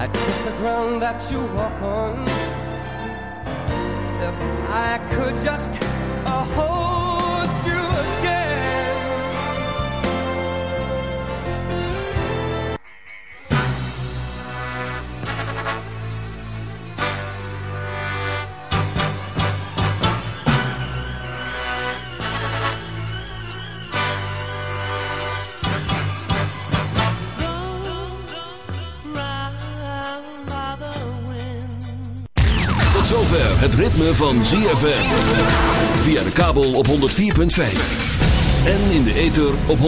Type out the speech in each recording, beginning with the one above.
I'd kiss the ground that you walk on. If I could just uh, hold het ritme van ZFM. Via de kabel op 104.5. En in de ether op 106.9.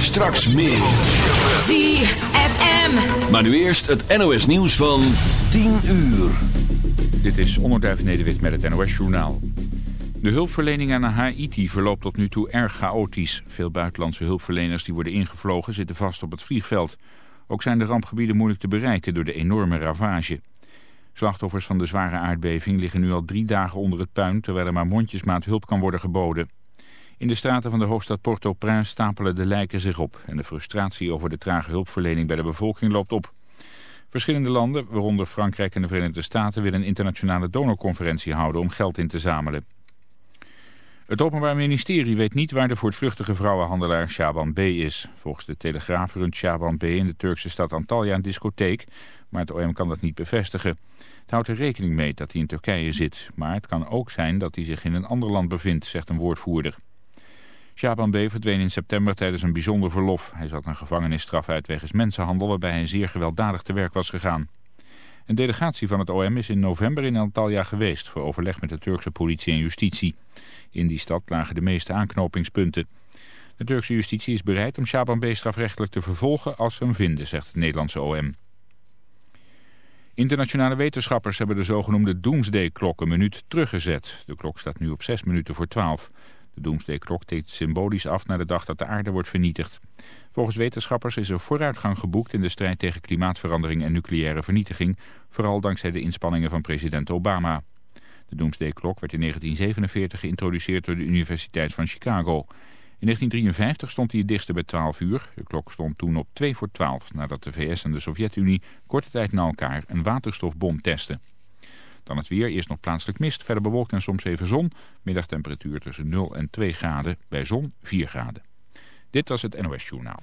Straks meer. ZFM. Maar nu eerst het NOS nieuws van 10 uur. Dit is Onderduif Nederwit met het NOS Journaal. De hulpverlening aan Haiti verloopt tot nu toe erg chaotisch. Veel buitenlandse hulpverleners die worden ingevlogen zitten vast op het vliegveld. Ook zijn de rampgebieden moeilijk te bereiken door de enorme ravage. Slachtoffers van de zware aardbeving liggen nu al drie dagen onder het puin... terwijl er maar mondjesmaat hulp kan worden geboden. In de straten van de hoofdstad Port-au-Prince stapelen de lijken zich op... en de frustratie over de trage hulpverlening bij de bevolking loopt op. Verschillende landen, waaronder Frankrijk en de Verenigde Staten... willen een internationale donorconferentie houden om geld in te zamelen. Het Openbaar Ministerie weet niet waar de voortvluchtige vrouwenhandelaar Shaban B. is. Volgens de Telegraaf runt Shaban B. in de Turkse stad Antalya een discotheek... maar het OM kan dat niet bevestigen. Houdt er rekening mee dat hij in Turkije zit. Maar het kan ook zijn dat hij zich in een ander land bevindt, zegt een woordvoerder. Shaban B. verdween in september tijdens een bijzonder verlof. Hij zat een gevangenisstraf uit wegens mensenhandel... waarbij hij zeer gewelddadig te werk was gegaan. Een delegatie van het OM is in november in Antalya geweest... voor overleg met de Turkse politie en justitie. In die stad lagen de meeste aanknopingspunten. De Turkse justitie is bereid om Shaban B. strafrechtelijk te vervolgen als ze hem vinden, zegt het Nederlandse OM. Internationale wetenschappers hebben de zogenoemde Doomsday-klok een minuut teruggezet. De klok staat nu op 6 minuten voor 12. De Doomsday-klok tikt symbolisch af naar de dag dat de aarde wordt vernietigd. Volgens wetenschappers is er vooruitgang geboekt in de strijd tegen klimaatverandering en nucleaire vernietiging, vooral dankzij de inspanningen van president Obama. De Doomsday-klok werd in 1947 geïntroduceerd door de Universiteit van Chicago. In 1953 stond hij het dichtste bij 12 uur. De klok stond toen op 2 voor 12 nadat de VS en de Sovjet-Unie korte tijd na elkaar een waterstofbom testen. Dan het weer, eerst nog plaatselijk mist, verder bewolkt en soms even zon. Middagtemperatuur tussen 0 en 2 graden, bij zon 4 graden. Dit was het NOS Journaal.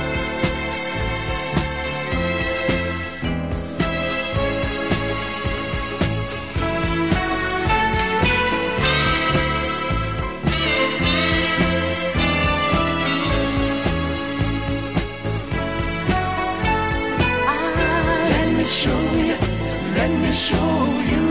Show you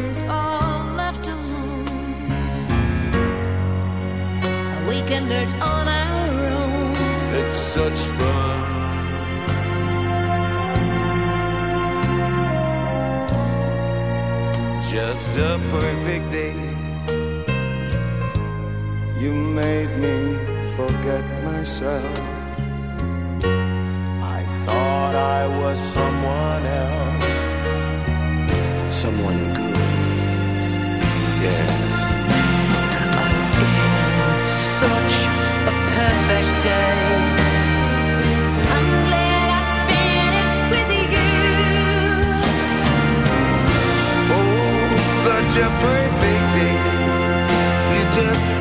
victims all left alone. A weekenders on our own. It's such fun. Just a perfect day. You made me forget myself. I thought I was someone else someone good. Such a perfect day. I'm glad I spent it with you. Oh, such a perfect day. You just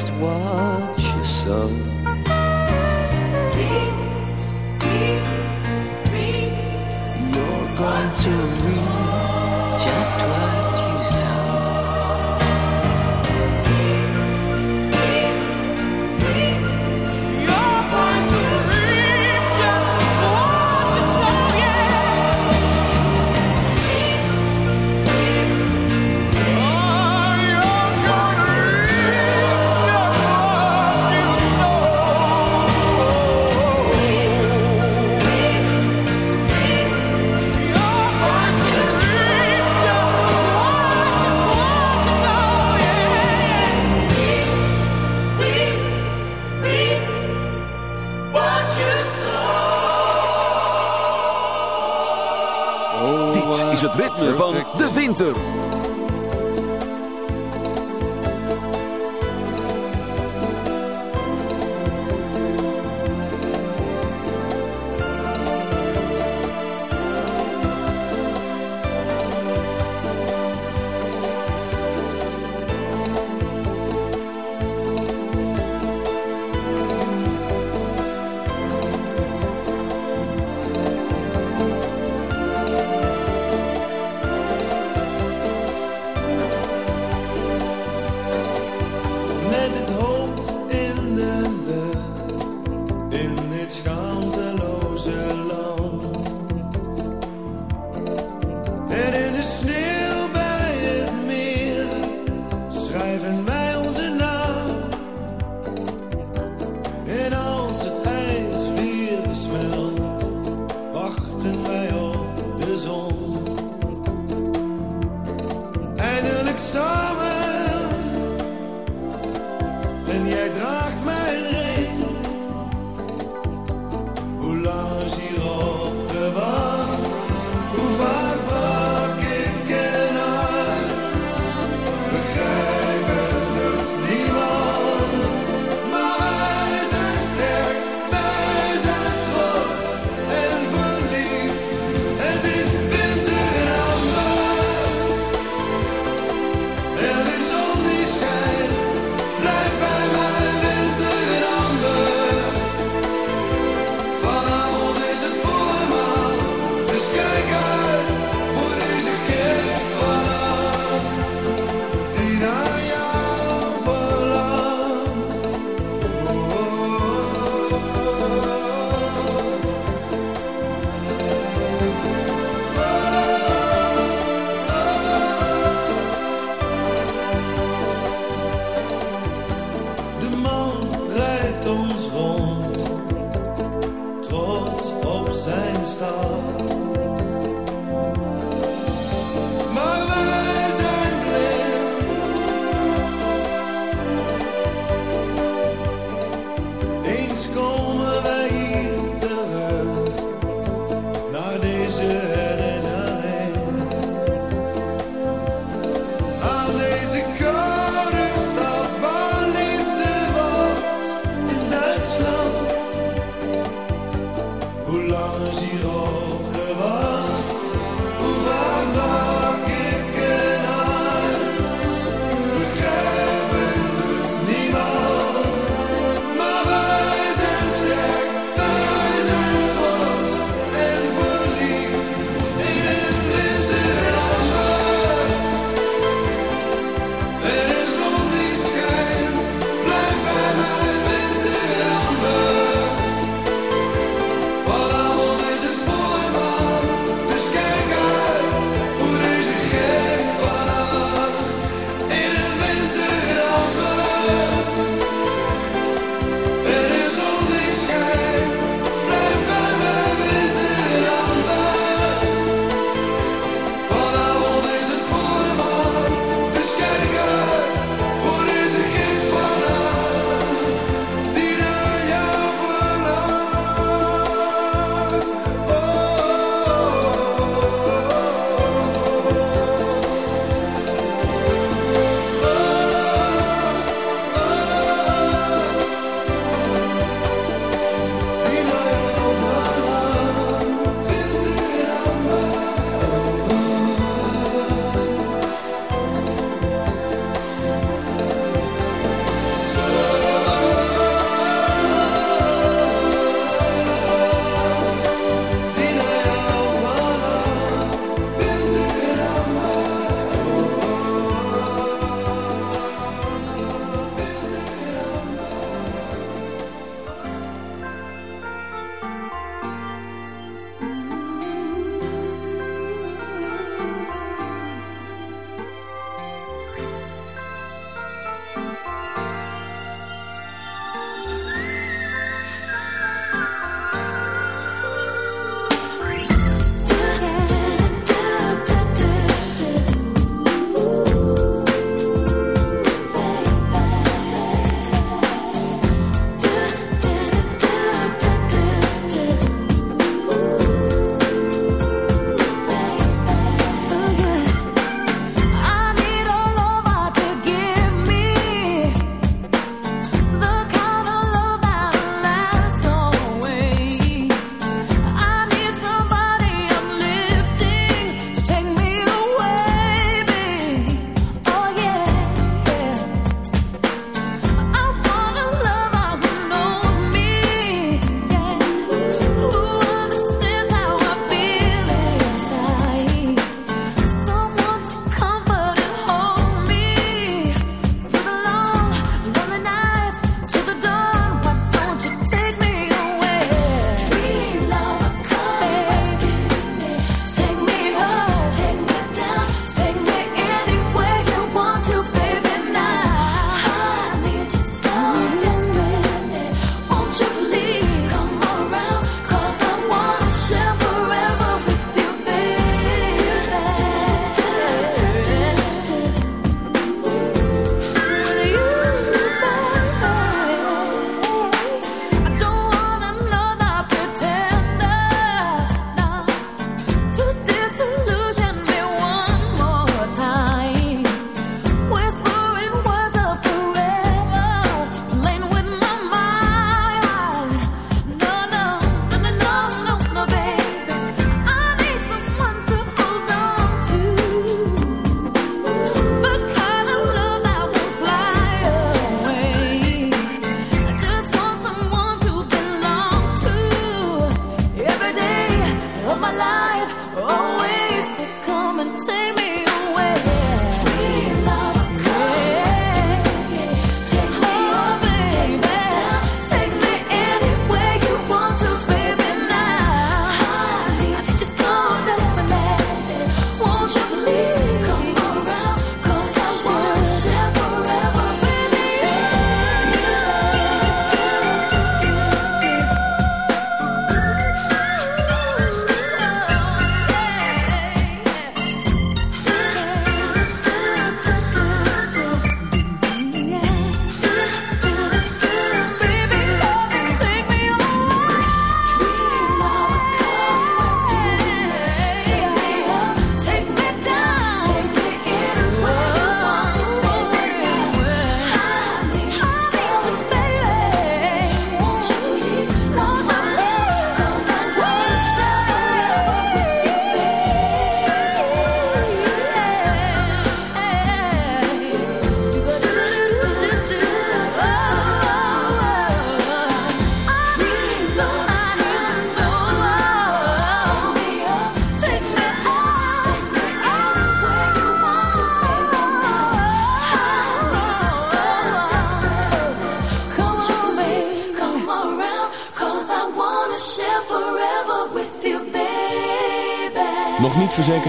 just what you sow. Ritme van de winter.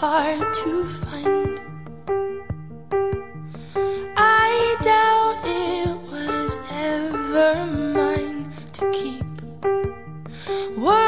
Hard to find. I doubt it was ever mine to keep. Were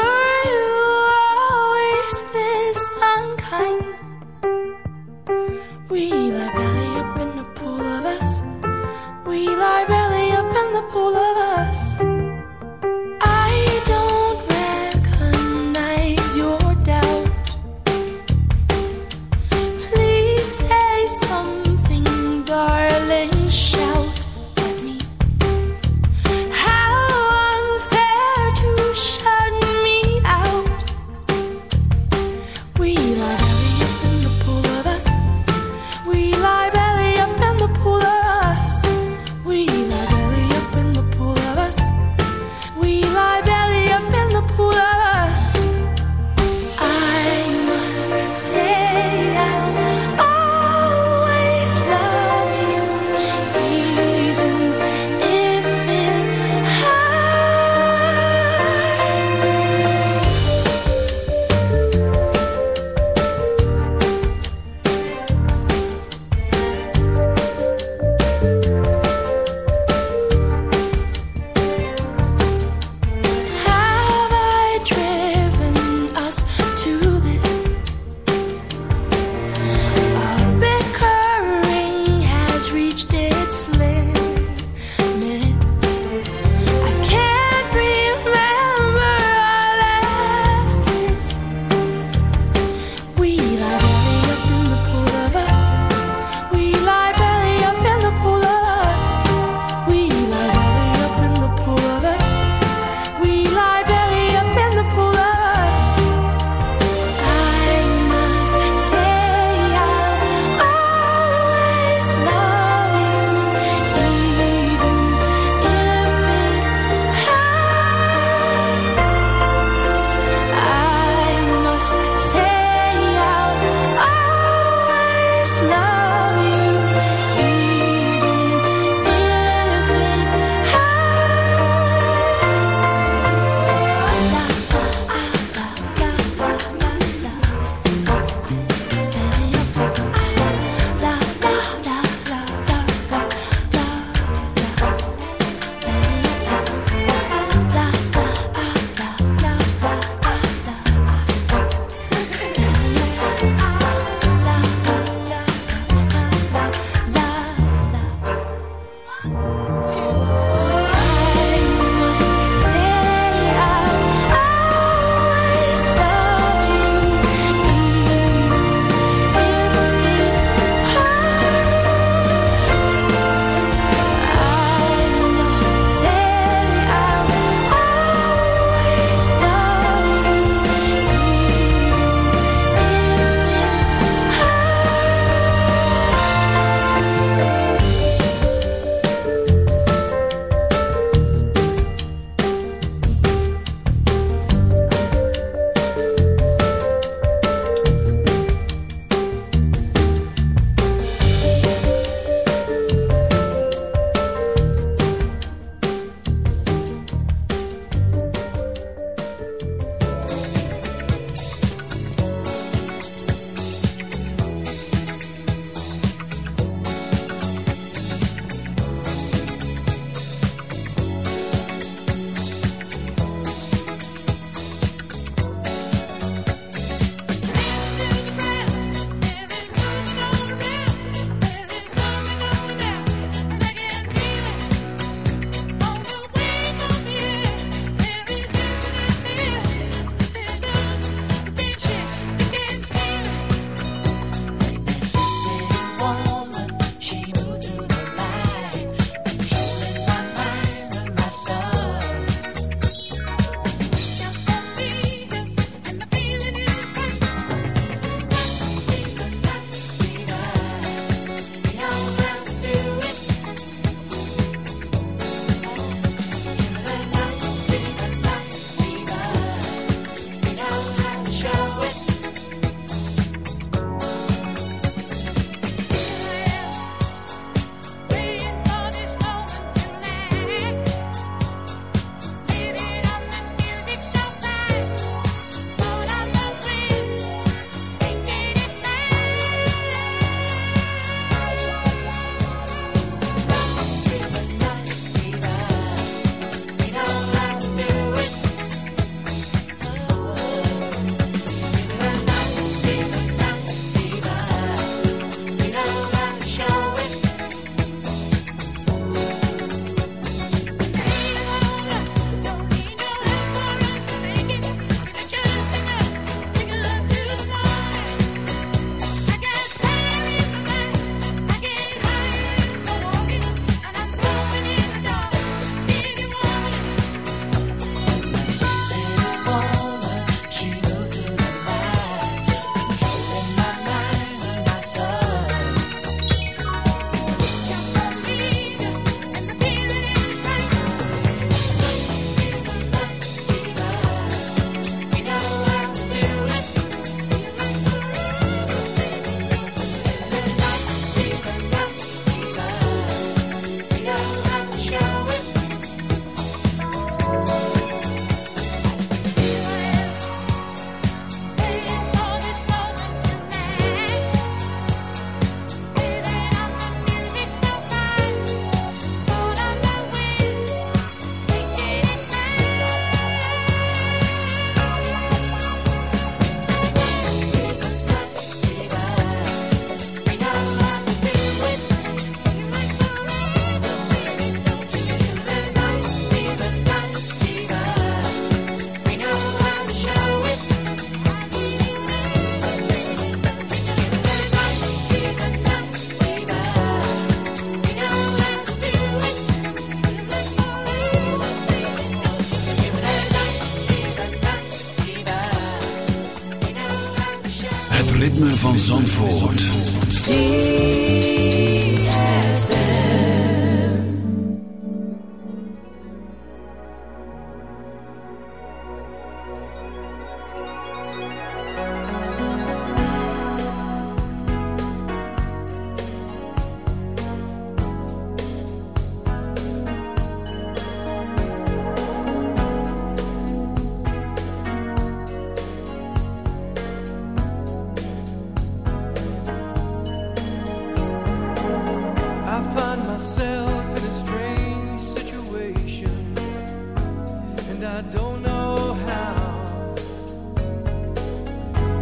know how.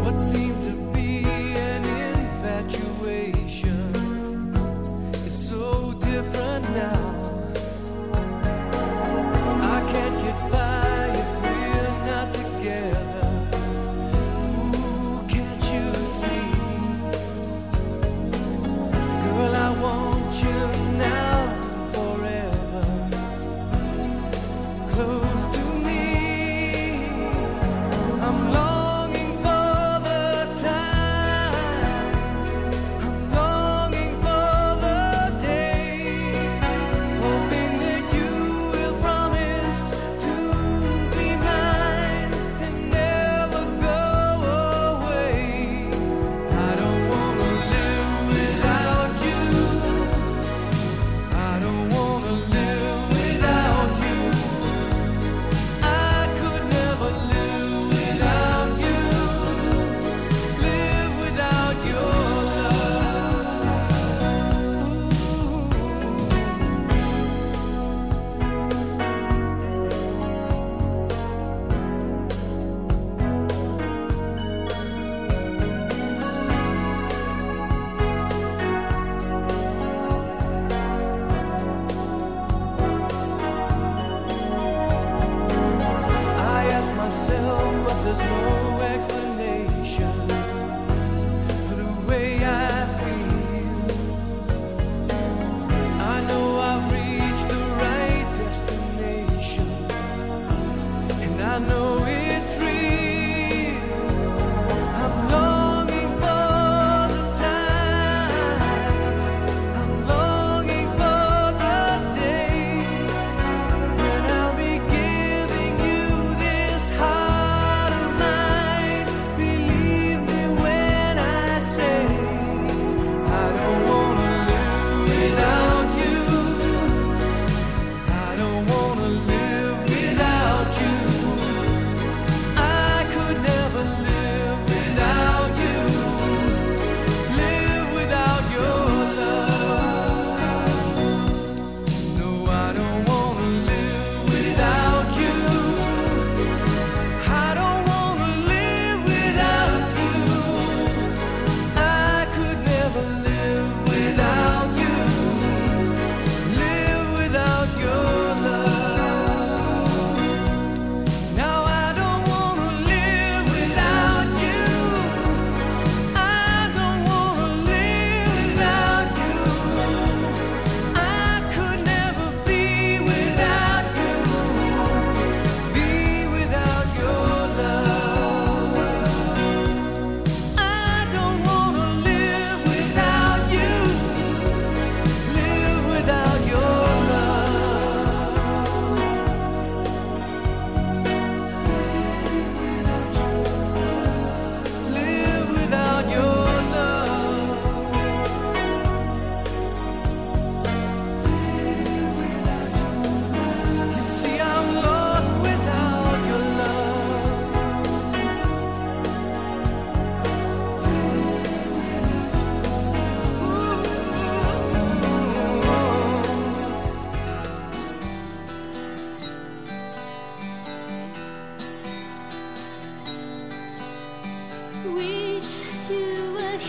What seemed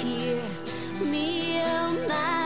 hear me, oh my.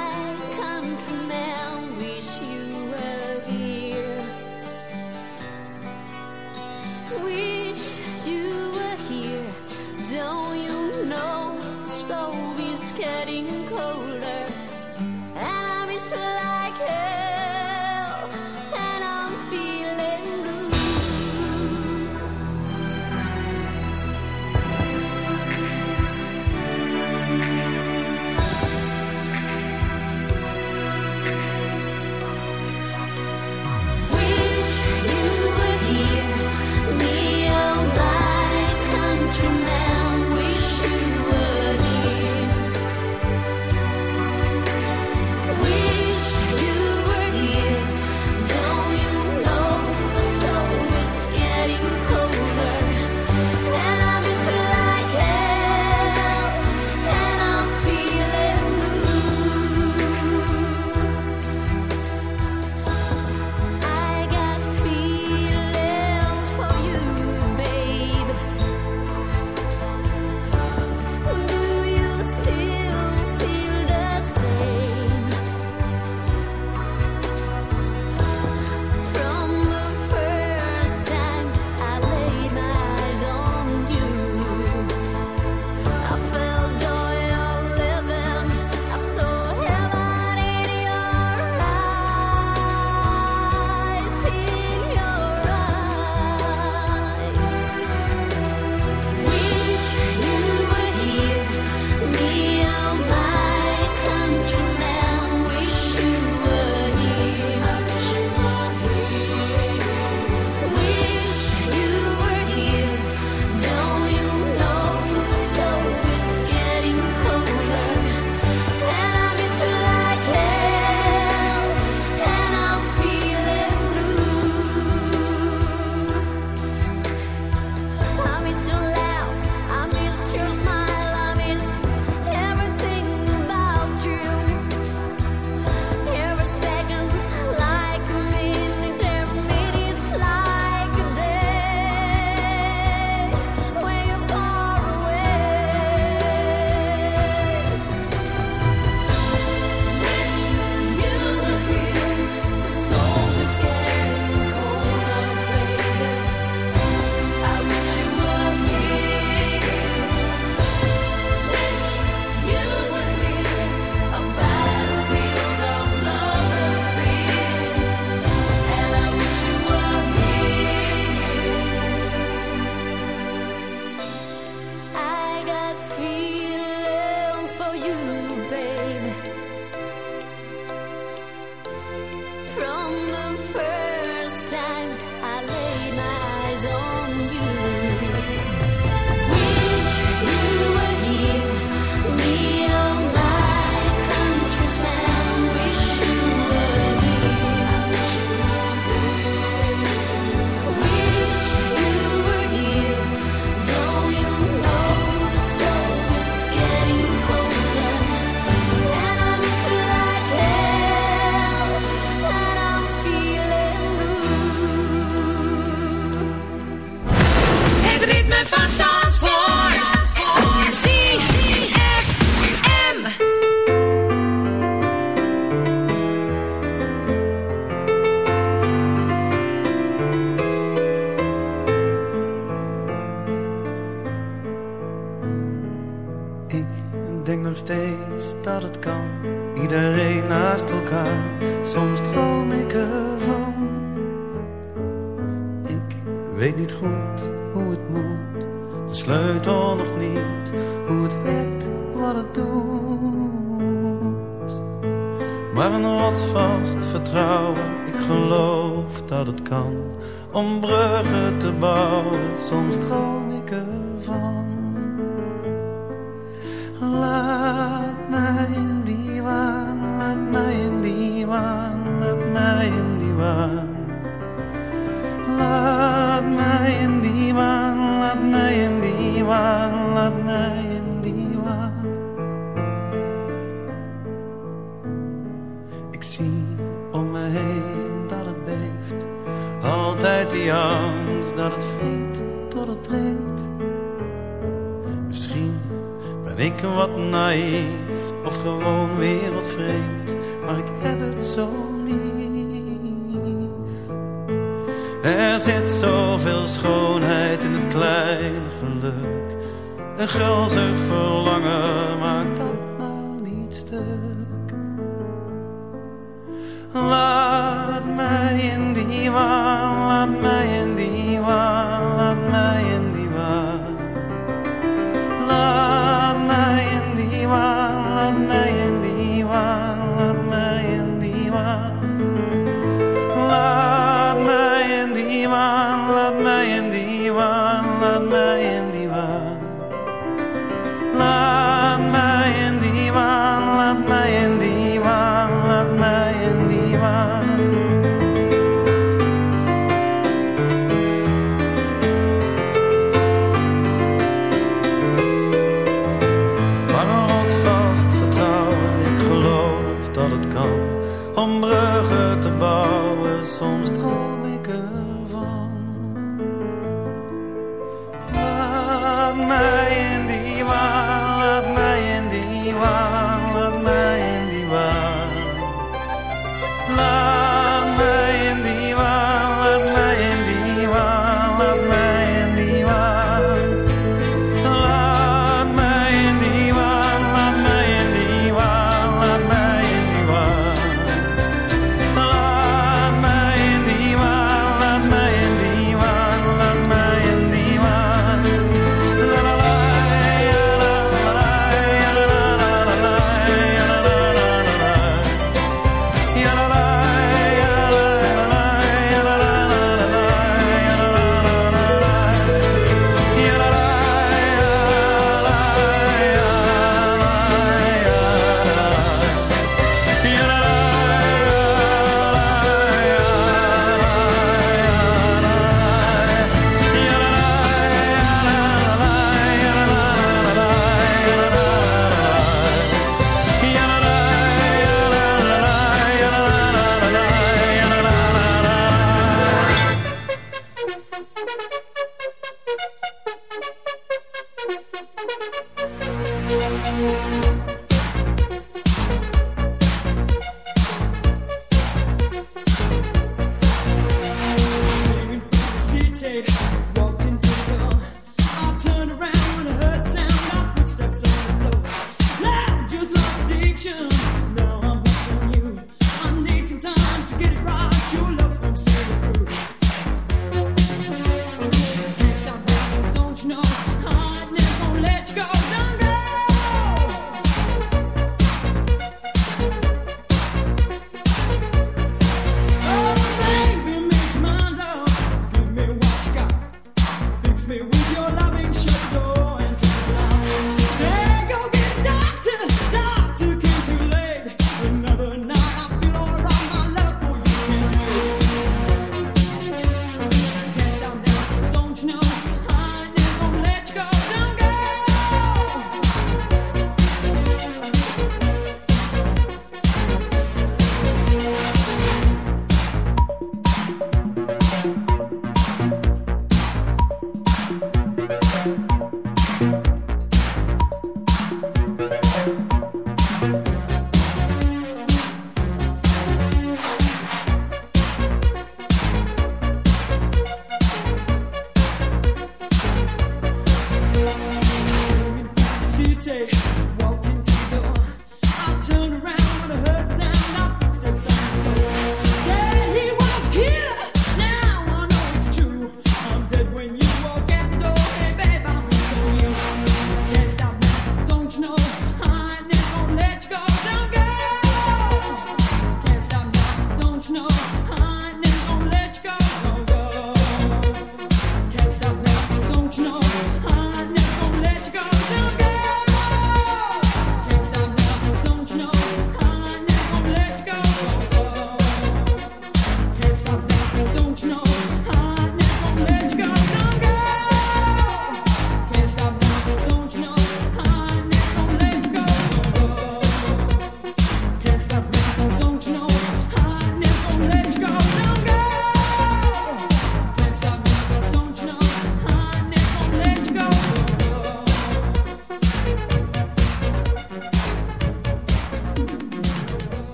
me fashion.